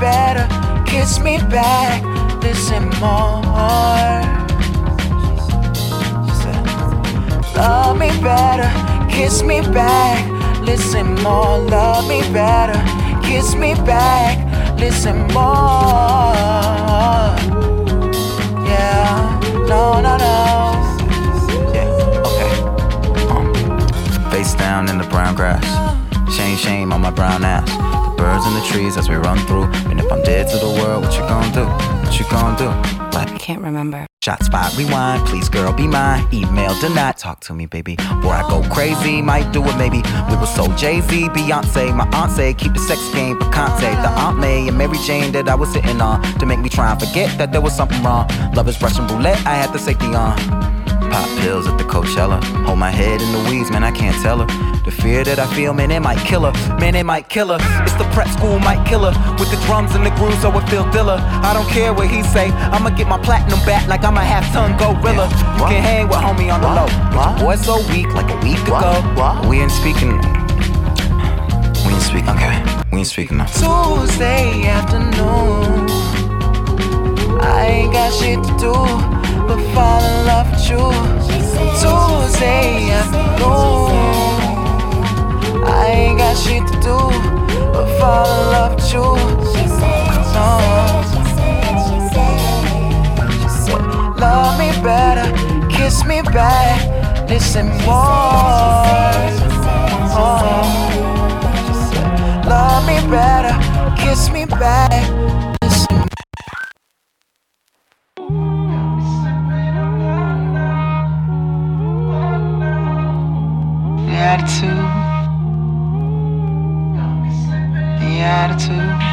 better, kiss me back, listen more. Love me better, kiss me back, listen more. Love me better, kiss me back, listen more. Yeah, no, no, no. Yeah, okay. Um, face down in the brown grass. Shame, shame on my brown ass. Birds in the trees as we run through. And if I'm dead to the world, what you gonna do? What you gonna do? I can't remember. Shot spot rewind, please girl be mine. Email denied, talk to me baby. Before I go crazy, might do it maybe. We were so Jay Z, Beyonce, my aunt say keep the sex game picante. The Aunt May and Mary Jane that I was sitting on to make me try and forget that there was something wrong. Love is Russian roulette, I had the safety on. Pop pills at the Coachella. Hold my head in the weeds, man, I can't tell her. The fear that I feel, man, it might kill her. Man, it might kill her. It's the prep school might kill her. With the drums and the grooves, so it feel dilla. I don't care what he say. I'ma get my platinum back like I'm a half ton gorilla. You can hang with homie on the low. But your boy so weak, like a week ago. We ain't speaking. We ain't speaking. Okay, we ain't speaking now. Tuesday afternoon. I ain't got shit to do but fall in love with you. Tuesday afternoon. I ain't got shit to do but fall in love with you. No. Love me better, kiss me back, listen more. Oh. Love me better, kiss me back. The